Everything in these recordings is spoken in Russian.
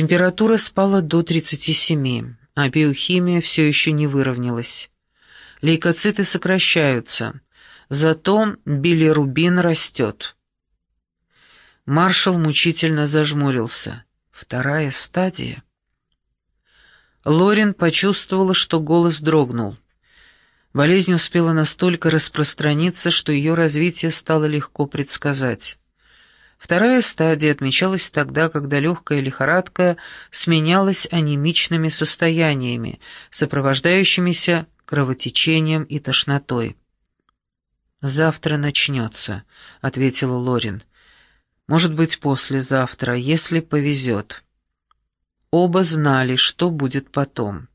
Температура спала до 37, а биохимия все еще не выровнялась. Лейкоциты сокращаются, зато билирубин растет. Маршал мучительно зажмурился. Вторая стадия. Лорин почувствовала, что голос дрогнул. Болезнь успела настолько распространиться, что ее развитие стало легко предсказать. Вторая стадия отмечалась тогда, когда легкая лихорадка сменялась анемичными состояниями, сопровождающимися кровотечением и тошнотой. «Завтра начнется», — ответила Лорин. «Может быть, послезавтра, если повезет». Оба знали, что будет потом.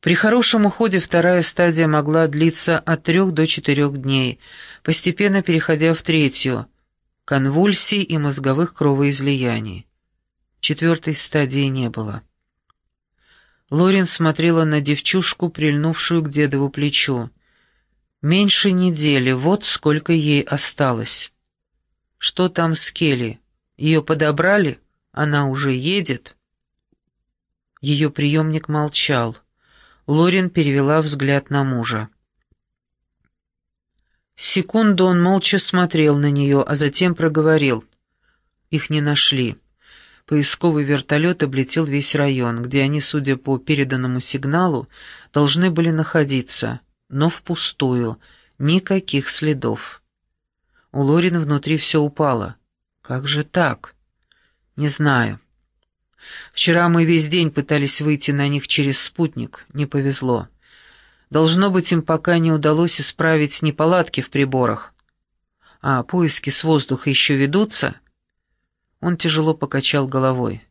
При хорошем уходе вторая стадия могла длиться от трех до четырех дней, постепенно переходя в третью – конвульсий и мозговых кровоизлияний. Четвертой стадии не было. Лорин смотрела на девчушку, прильнувшую к дедову плечу. Меньше недели, вот сколько ей осталось. Что там с Келли? Ее подобрали? Она уже едет?» Ее приемник молчал. Лорин перевела взгляд на мужа. Секунду он молча смотрел на нее, а затем проговорил. Их не нашли. Поисковый вертолет облетел весь район, где они, судя по переданному сигналу, должны были находиться, но впустую, никаких следов. У Лорин внутри все упало. «Как же так?» «Не знаю. Вчера мы весь день пытались выйти на них через спутник. Не повезло. Должно быть, им пока не удалось исправить неполадки в приборах. А поиски с воздуха еще ведутся?» Он тяжело покачал головой.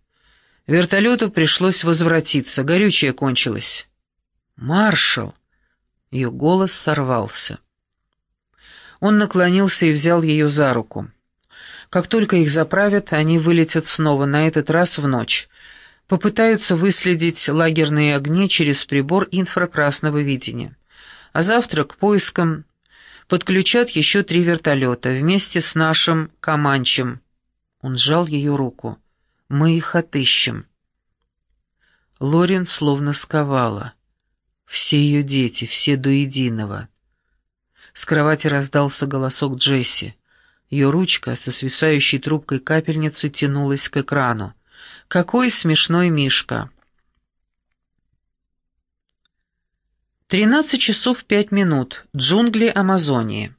Вертолету пришлось возвратиться, горючее кончилось. «Маршал!» Ее голос сорвался. Он наклонился и взял ее за руку. Как только их заправят, они вылетят снова, на этот раз в ночь. Попытаются выследить лагерные огни через прибор инфракрасного видения. А завтра к поискам подключат еще три вертолета вместе с нашим Каманчем. Он сжал ее руку. «Мы их отыщем». Лорин словно сковала. Все ее дети, все до единого. С кровати раздался голосок Джесси. Ее ручка со свисающей трубкой капельницы тянулась к экрану. «Какой смешной Мишка!» Тринадцать часов пять минут. Джунгли Амазонии.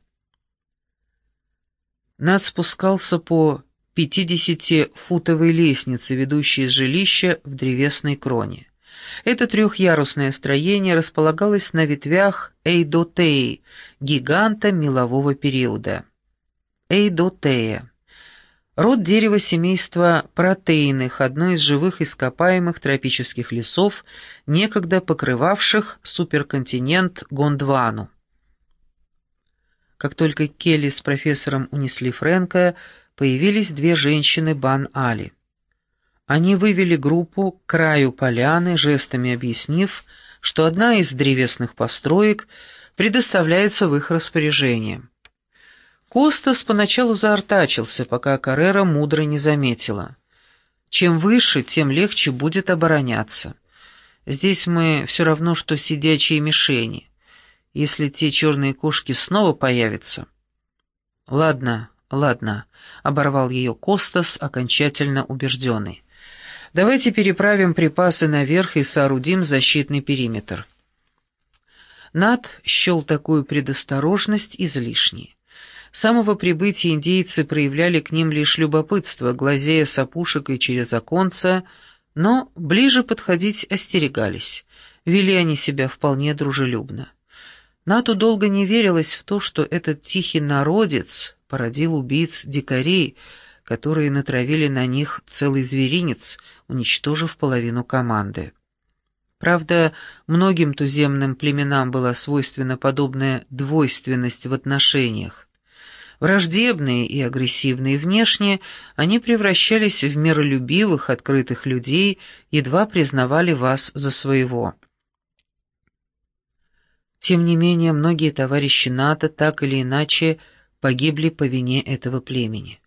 Над спускался по пятидесятифутовой лестнице, ведущей из жилища в древесной кроне. Это трехъярусное строение располагалось на ветвях Эйдотеи, гиганта мелового периода. Эйдотея. Род дерева семейства протеиных, одно из живых ископаемых тропических лесов, некогда покрывавших суперконтинент Гондвану. Как только Келли с профессором унесли Фрэнка, появились две женщины Бан-Али. Они вывели группу к краю поляны, жестами объяснив, что одна из древесных построек предоставляется в их распоряжение. Костас поначалу заортачился, пока Каррера мудро не заметила. Чем выше, тем легче будет обороняться. Здесь мы все равно, что сидячие мишени. Если те черные кошки снова появятся... Ладно, ладно, оборвал ее Костас, окончательно убежденный. Давайте переправим припасы наверх и соорудим защитный периметр. Над счел такую предосторожность излишней. Самого прибытия индейцы проявляли к ним лишь любопытство, глазея с опушек через оконца, но ближе подходить остерегались. Вели они себя вполне дружелюбно. Нату долго не верилось в то, что этот тихий народец породил убийц-дикарей, которые натравили на них целый зверинец, уничтожив половину команды. Правда, многим туземным племенам была свойственна подобная двойственность в отношениях. Враждебные и агрессивные внешне, они превращались в миролюбивых, открытых людей, едва признавали вас за своего. Тем не менее, многие товарищи НАТО так или иначе погибли по вине этого племени.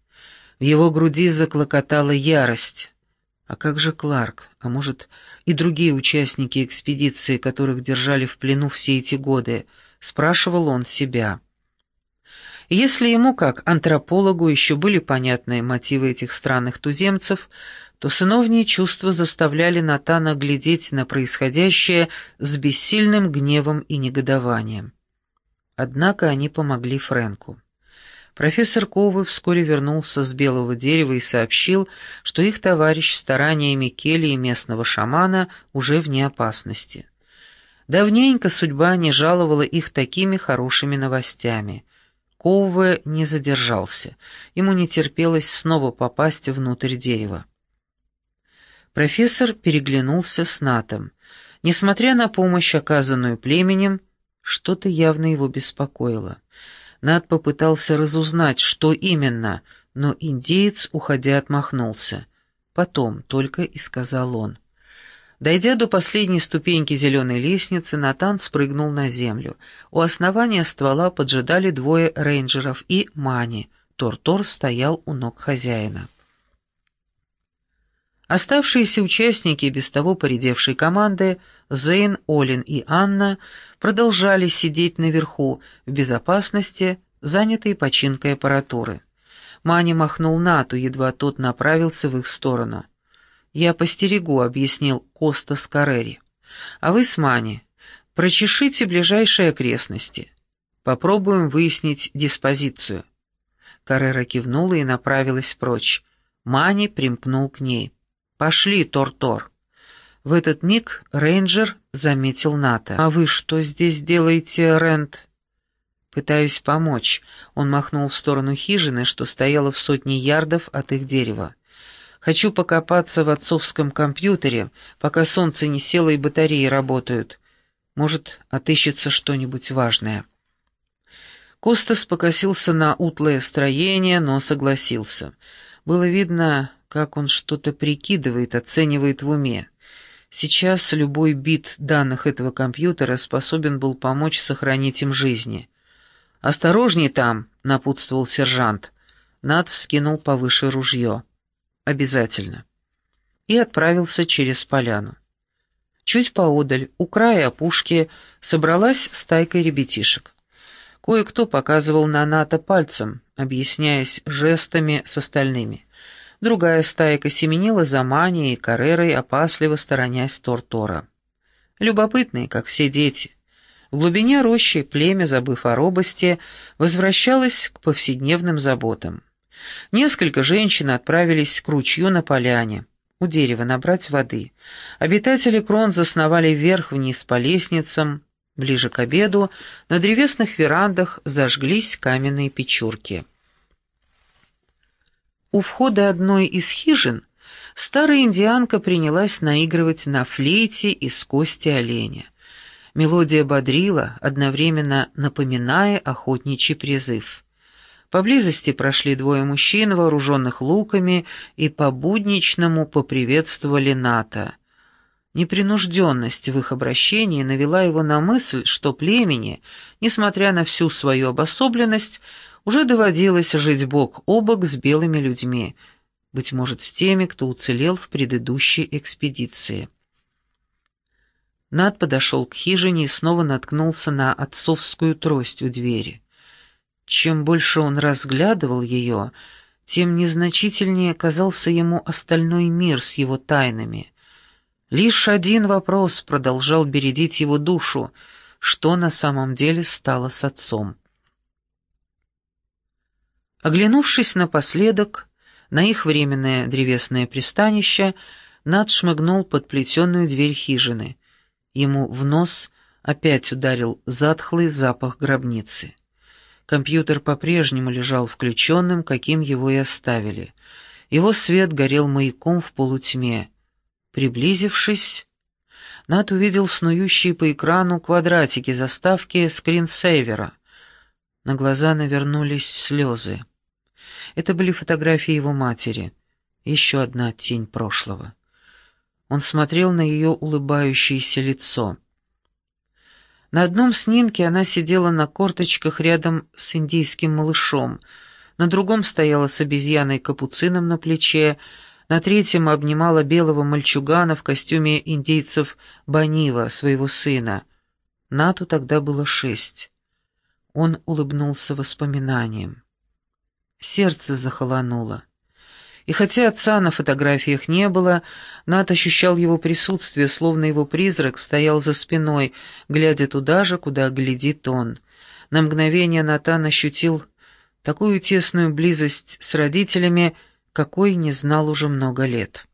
В его груди заклокотала ярость. А как же Кларк, а может и другие участники экспедиции, которых держали в плену все эти годы, спрашивал он себя. Если ему, как антропологу, еще были понятны мотивы этих странных туземцев, то сыновние чувства заставляли Натана глядеть на происходящее с бессильным гневом и негодованием. Однако они помогли Фрэнку. Профессор Ковы вскоре вернулся с белого дерева и сообщил, что их товарищ стараниями Келли и местного шамана уже вне опасности. Давненько судьба не жаловала их такими хорошими новостями. Ковы не задержался, ему не терпелось снова попасть внутрь дерева. Профессор переглянулся с Натом. Несмотря на помощь, оказанную племенем, что-то явно его беспокоило. Над попытался разузнать, что именно, но индеец, уходя, отмахнулся. Потом только и сказал он. Дойдя до последней ступеньки зеленой лестницы, Натан спрыгнул на землю. У основания ствола поджидали двое рейнджеров и Мани. Тор-Тор стоял у ног хозяина. Оставшиеся участники без того поредевшей команды, Зейн, Олин и Анна, продолжали сидеть наверху, в безопасности, занятые починкой аппаратуры. Мани махнул Нату, едва тот направился в их сторону. «Я постерегу», — объяснил Коста Скарери. «А вы с Мани прочешите ближайшие окрестности. Попробуем выяснить диспозицию». Каррера кивнула и направилась прочь. Мани примкнул к ней. «Пошли, Тор-Тор». В этот миг рейнджер заметил Ната. «А вы что здесь делаете, Рент?» «Пытаюсь помочь». Он махнул в сторону хижины, что стояла в сотне ярдов от их дерева. «Хочу покопаться в отцовском компьютере, пока солнце не село и батареи работают. Может, отыщется что-нибудь важное». Костас покосился на утлое строение, но согласился. Было видно, как он что-то прикидывает, оценивает в уме. Сейчас любой бит данных этого компьютера способен был помочь сохранить им жизни. «Осторожней там!» — напутствовал сержант. Над вскинул повыше ружье. «Обязательно». И отправился через поляну. Чуть поодаль, у края опушки, собралась стайка ребятишек. Кое-кто показывал на НАТО пальцем, объясняясь жестами с остальными. Другая стайка семенила за Маней и Карерой, опасливо сторонясь Тортора. Любопытные, как все дети. В глубине рощи племя, забыв о робости, возвращалось к повседневным заботам. Несколько женщин отправились к ручью на поляне, у дерева набрать воды. Обитатели крон засновали вверх-вниз по лестницам. Ближе к обеду на древесных верандах зажглись каменные печурки. У входа одной из хижин старая индианка принялась наигрывать на флейте из кости оленя. Мелодия бодрила, одновременно напоминая охотничий призыв. Поблизости прошли двое мужчин, вооруженных луками, и по-будничному поприветствовали НАТО. Непринужденность в их обращении навела его на мысль, что племени, несмотря на всю свою обособленность, уже доводилось жить бок о бок с белыми людьми, быть может, с теми, кто уцелел в предыдущей экспедиции. Над подошел к хижине и снова наткнулся на отцовскую трость у двери. Чем больше он разглядывал ее, тем незначительнее казался ему остальной мир с его тайнами. Лишь один вопрос продолжал бередить его душу, что на самом деле стало с отцом. Оглянувшись напоследок на их временное древесное пристанище, Над шмыгнул под плетеную дверь хижины. Ему в нос опять ударил затхлый запах гробницы. Компьютер по-прежнему лежал включенным, каким его и оставили. Его свет горел маяком в полутьме. Приблизившись, Над увидел снующие по экрану квадратики заставки скринсейвера. На глаза навернулись слезы. Это были фотографии его матери. Еще одна тень прошлого. Он смотрел на ее улыбающееся лицо. На одном снимке она сидела на корточках рядом с индийским малышом, на другом стояла с обезьяной-капуцином на плече, На третьем обнимала белого мальчугана в костюме индейцев Банива, своего сына. Нату тогда было шесть. Он улыбнулся воспоминанием. Сердце захолонуло. И хотя отца на фотографиях не было, Нат ощущал его присутствие, словно его призрак стоял за спиной, глядя туда же, куда глядит он. На мгновение Натан ощутил такую тесную близость с родителями, какой не знал уже много лет.